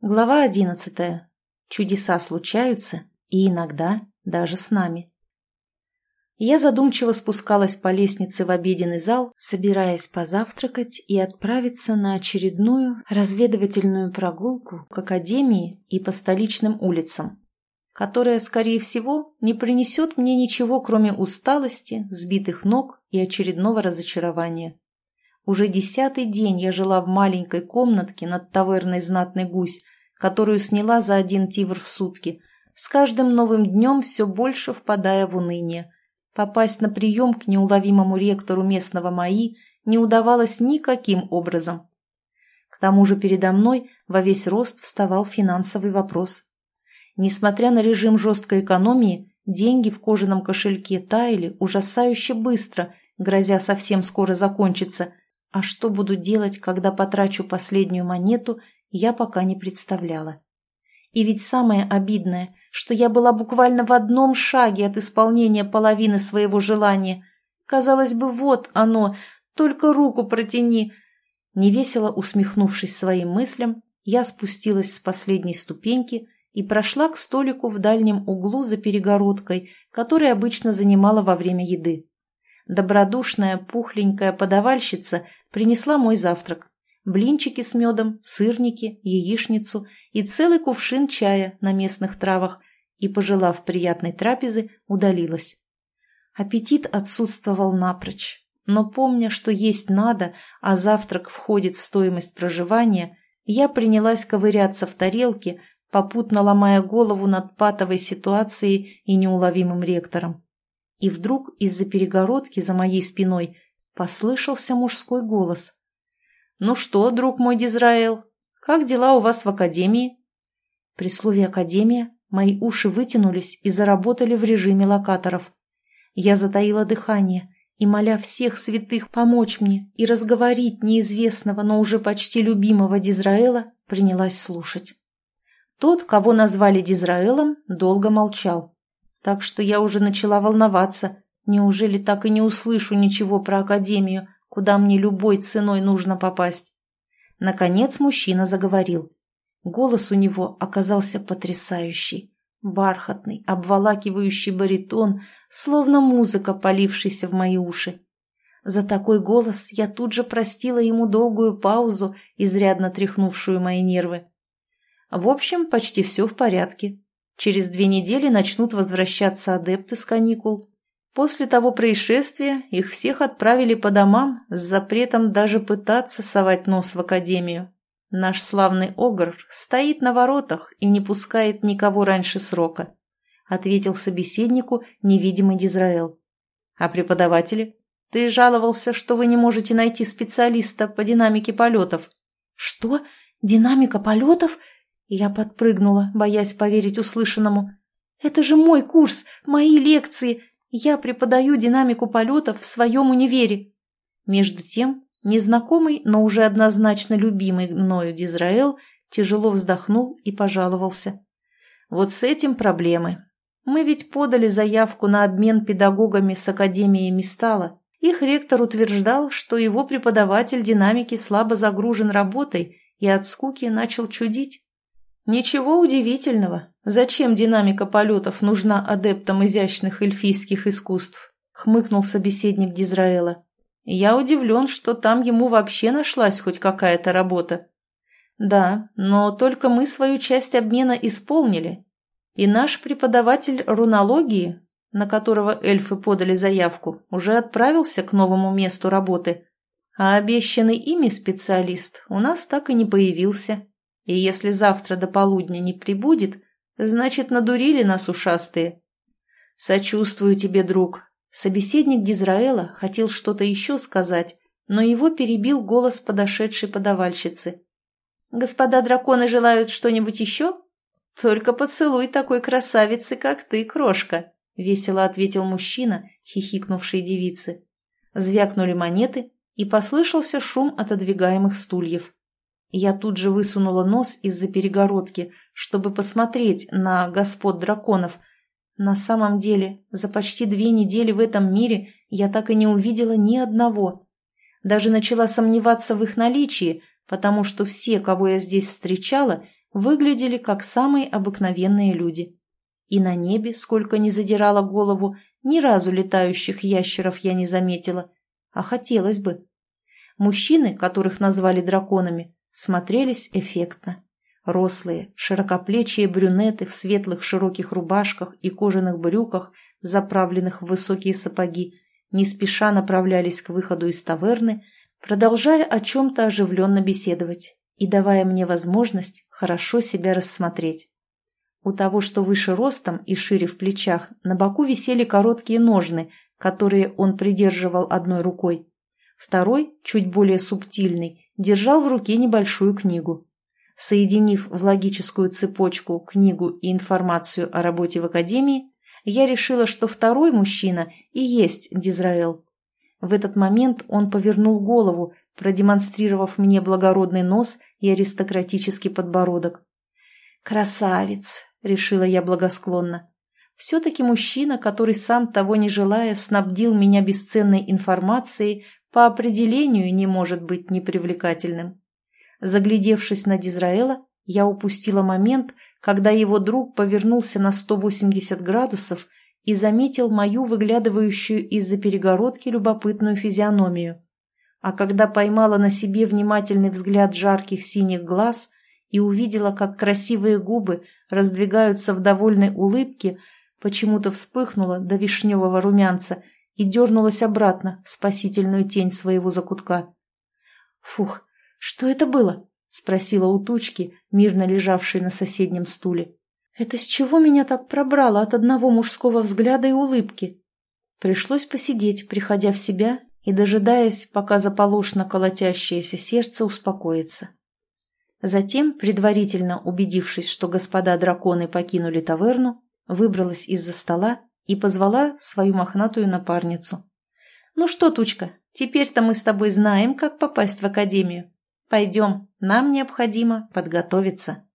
Глава одиннадцатая. Чудеса случаются, и иногда даже с нами. Я задумчиво спускалась по лестнице в обеденный зал, собираясь позавтракать и отправиться на очередную разведывательную прогулку к академии и по столичным улицам, которая, скорее всего, не принесет мне ничего, кроме усталости, сбитых ног и очередного разочарования. Уже десятый день я жила в маленькой комнатке над таверной «Знатный гусь», которую сняла за один тивр в сутки, с каждым новым днем все больше впадая в уныние. Попасть на прием к неуловимому ректору местного МАИ не удавалось никаким образом. К тому же передо мной во весь рост вставал финансовый вопрос. Несмотря на режим жесткой экономии, деньги в кожаном кошельке таяли ужасающе быстро, грозя совсем скоро закончиться – а что буду делать, когда потрачу последнюю монету, я пока не представляла. И ведь самое обидное, что я была буквально в одном шаге от исполнения половины своего желания. Казалось бы, вот оно, только руку протяни. Невесело усмехнувшись своим мыслям, я спустилась с последней ступеньки и прошла к столику в дальнем углу за перегородкой, который обычно занимала во время еды. Добродушная, пухленькая подавальщица принесла мой завтрак. Блинчики с медом, сырники, яичницу и целый кувшин чая на местных травах и, пожелав приятной трапезы, удалилась. Аппетит отсутствовал напрочь, но помня, что есть надо, а завтрак входит в стоимость проживания, я принялась ковыряться в тарелке, попутно ломая голову над патовой ситуацией и неуловимым ректором. И вдруг из-за перегородки за моей спиной послышался мужской голос. «Ну что, друг мой Дизраэл, как дела у вас в академии?» При слове «академия» мои уши вытянулись и заработали в режиме локаторов. Я затаила дыхание и, моля всех святых помочь мне и разговорить неизвестного, но уже почти любимого Дизраэла, принялась слушать. Тот, кого назвали Дизраэлом, долго молчал так что я уже начала волноваться. Неужели так и не услышу ничего про академию, куда мне любой ценой нужно попасть? Наконец мужчина заговорил. Голос у него оказался потрясающий. Бархатный, обволакивающий баритон, словно музыка, полившаяся в мои уши. За такой голос я тут же простила ему долгую паузу, изрядно тряхнувшую мои нервы. В общем, почти все в порядке. Через две недели начнут возвращаться адепты с каникул. После того происшествия их всех отправили по домам с запретом даже пытаться совать нос в академию. Наш славный Огр стоит на воротах и не пускает никого раньше срока, ответил собеседнику невидимый Дизраэл. А преподаватели? Ты жаловался, что вы не можете найти специалиста по динамике полетов. Что? Динамика полетов? Я подпрыгнула, боясь поверить услышанному. «Это же мой курс, мои лекции. Я преподаю динамику полетов в своем универе». Между тем, незнакомый, но уже однозначно любимый мною Дизраэл тяжело вздохнул и пожаловался. «Вот с этим проблемы. Мы ведь подали заявку на обмен педагогами с Академией Мистала. Их ректор утверждал, что его преподаватель динамики слабо загружен работой и от скуки начал чудить. Ничего удивительного. Зачем динамика полетов нужна адептам изящных эльфийских искусств? Хмыкнул собеседник Дизраэла. Я удивлен, что там ему вообще нашлась хоть какая-то работа. Да, но только мы свою часть обмена исполнили. И наш преподаватель рунологии, на которого эльфы подали заявку, уже отправился к новому месту работы. А обещанный ими специалист у нас так и не появился. И если завтра до полудня не прибудет, значит, надурили нас ушастые. Сочувствую тебе, друг. Собеседник Дизраэла хотел что-то еще сказать, но его перебил голос подошедшей подавальщицы. «Господа драконы желают что-нибудь еще?» «Только поцелуй такой красавицы, как ты, крошка», — весело ответил мужчина, хихикнувший девицы. Звякнули монеты, и послышался шум отодвигаемых стульев. Я тут же высунула нос из-за перегородки, чтобы посмотреть на господ драконов. На самом деле, за почти две недели в этом мире я так и не увидела ни одного. Даже начала сомневаться в их наличии, потому что все, кого я здесь встречала, выглядели как самые обыкновенные люди. И на небе, сколько ни задирала голову, ни разу летающих ящеров я не заметила, а хотелось бы. Мужчины, которых назвали драконами, смотрелись эффектно. Рослые, широкоплечие брюнеты в светлых широких рубашках и кожаных брюках, заправленных в высокие сапоги, не спеша направлялись к выходу из таверны, продолжая о чем-то оживленно беседовать и давая мне возможность хорошо себя рассмотреть. У того, что выше ростом и шире в плечах, на боку висели короткие ножны, которые он придерживал одной рукой. Второй, чуть более субтильный, держал в руке небольшую книгу. Соединив в логическую цепочку книгу и информацию о работе в академии, я решила, что второй мужчина и есть Дизраэл. В этот момент он повернул голову, продемонстрировав мне благородный нос и аристократический подбородок. «Красавец!» — решила я благосклонно. «Все-таки мужчина, который сам того не желая снабдил меня бесценной информацией, по определению не может быть непривлекательным. Заглядевшись на Дизраэла, я упустила момент, когда его друг повернулся на 180 градусов и заметил мою выглядывающую из-за перегородки любопытную физиономию. А когда поймала на себе внимательный взгляд жарких синих глаз и увидела, как красивые губы раздвигаются в довольной улыбке, почему-то вспыхнула до вишневого румянца и дернулась обратно в спасительную тень своего закутка. «Фух, что это было?» — спросила у тучки, мирно лежавшей на соседнем стуле. «Это с чего меня так пробрало от одного мужского взгляда и улыбки?» Пришлось посидеть, приходя в себя и дожидаясь, пока заполошно колотящееся сердце успокоится. Затем, предварительно убедившись, что господа драконы покинули таверну, выбралась из-за стола и позвала свою мохнатую напарницу. «Ну что, Тучка, теперь-то мы с тобой знаем, как попасть в академию. Пойдем, нам необходимо подготовиться».